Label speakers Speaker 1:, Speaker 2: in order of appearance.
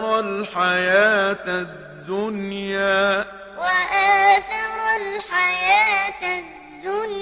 Speaker 1: وآثر الحياة الدنيا.
Speaker 2: وآثر الحياة الدنيا.